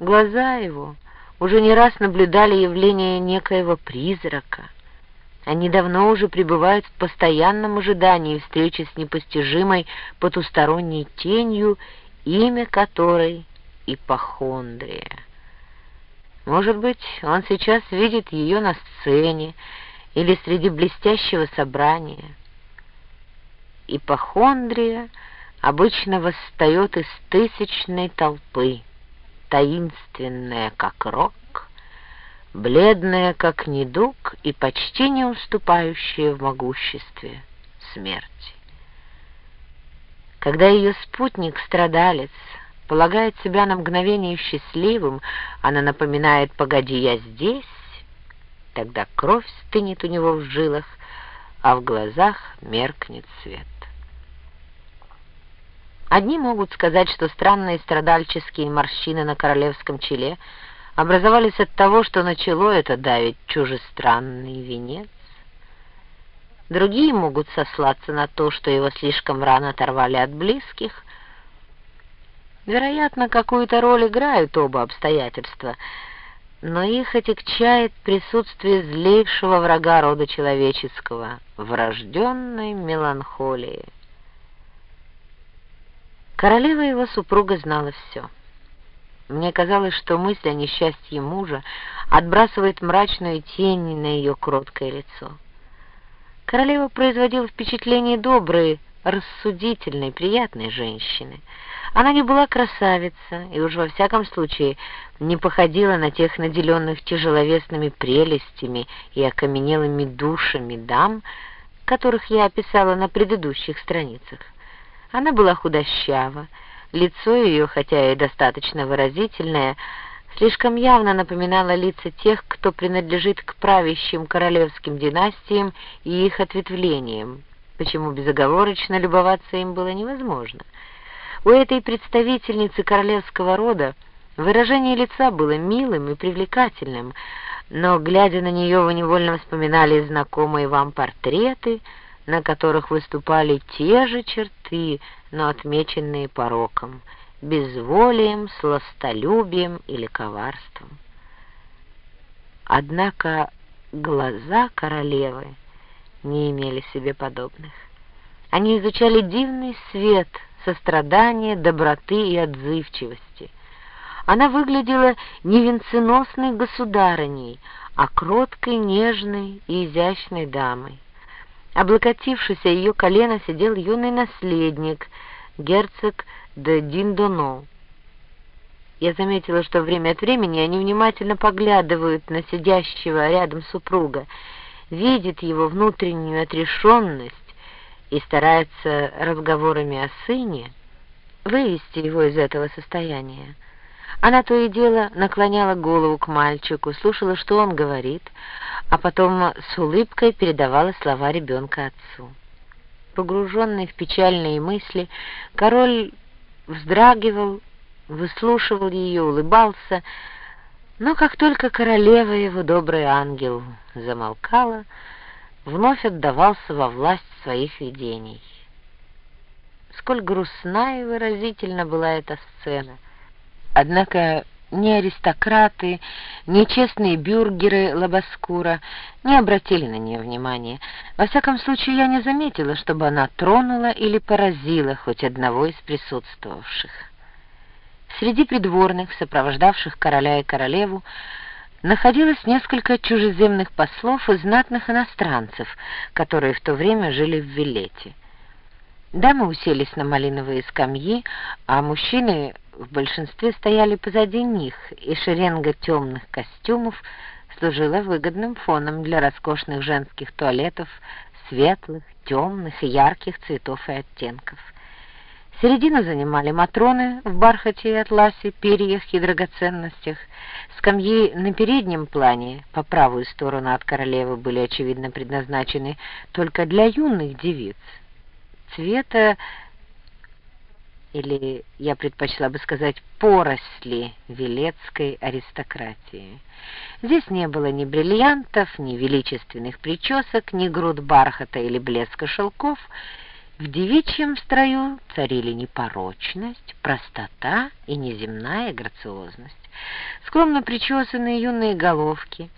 Глаза его уже не раз наблюдали явление некоего призрака. Они давно уже пребывают в постоянном ожидании встречи с непостижимой потусторонней тенью, имя которой — Ипохондрия. Может быть, он сейчас видит ее на сцене или среди блестящего собрания. Ипохондрия обычно восстает из тысячной толпы, таинственная, как рок, бледная, как недуг, и почти не уступающая в могуществе смерти. Когда ее спутник-страдалец полагает себя на мгновение счастливым, она напоминает «погоди, я здесь», тогда кровь стынет у него в жилах, а в глазах меркнет свет. Одни могут сказать, что странные страдальческие морщины на королевском челе образовались от того, что начало это давить чужестранный венец. Другие могут сослаться на то, что его слишком рано оторвали от близких. Вероятно, какую-то роль играют оба обстоятельства, но их отягчает присутствие злейшего врага рода человеческого, врожденной меланхолии. Королева его супруга знала все. Мне казалось, что мысль о несчастье мужа отбрасывает мрачную тень на ее кроткое лицо. Королева производила впечатление доброй, рассудительной, приятной женщины. Она не была красавица и уж во всяком случае не походила на тех наделенных тяжеловесными прелестями и окаменелыми душами дам, которых я описала на предыдущих страницах. Она была худощава, лицо ее, хотя и достаточно выразительное, слишком явно напоминало лица тех, кто принадлежит к правящим королевским династиям и их ответвлениям, почему безоговорочно любоваться им было невозможно. У этой представительницы королевского рода выражение лица было милым и привлекательным, но, глядя на нее, вы невольно вспоминали знакомые вам портреты — на которых выступали те же черты, но отмеченные пороком, безволием, сластолюбием или коварством. Однако глаза королевы не имели себе подобных. Они изучали дивный свет сострадания, доброты и отзывчивости. Она выглядела не венценосной государыней, а кроткой, нежной и изящной дамой. Облокотившись о ее колено сидел юный наследник, герцог де Диндоно. Я заметила, что время от времени они внимательно поглядывают на сидящего рядом супруга, видят его внутреннюю отрешенность и стараются разговорами о сыне вывести его из этого состояния. Она то и дело наклоняла голову к мальчику, слушала, что он говорит, а потом с улыбкой передавала слова ребенка отцу. Погруженный в печальные мысли, король вздрагивал, выслушивал ее, улыбался, но как только королева его, добрый ангел, замолкала, вновь отдавался во власть своих видений. Сколь грустна и выразительна была эта сцена — Однако ни аристократы, ни честные бюргеры Лабаскура не обратили на нее внимания. Во всяком случае, я не заметила, чтобы она тронула или поразила хоть одного из присутствовавших. Среди придворных, сопровождавших короля и королеву, находилось несколько чужеземных послов и знатных иностранцев, которые в то время жили в Вилете. Дамы уселись на малиновые скамьи, а мужчины в большинстве стояли позади них, и шеренга темных костюмов служила выгодным фоном для роскошных женских туалетов светлых, темных и ярких цветов и оттенков. Середину занимали матроны в бархате и атласе, перьях и драгоценностях. Скамьи на переднем плане, по правую сторону от королевы, были, очевидно, предназначены только для юных девиц. Цвета или, я предпочла бы сказать, поросли велецкой аристократии. Здесь не было ни бриллиантов, ни величественных причесок, ни груд бархата или блеска шелков. В девичьем строю царили непорочность, простота и неземная грациозность. скромно причесанные юные головки,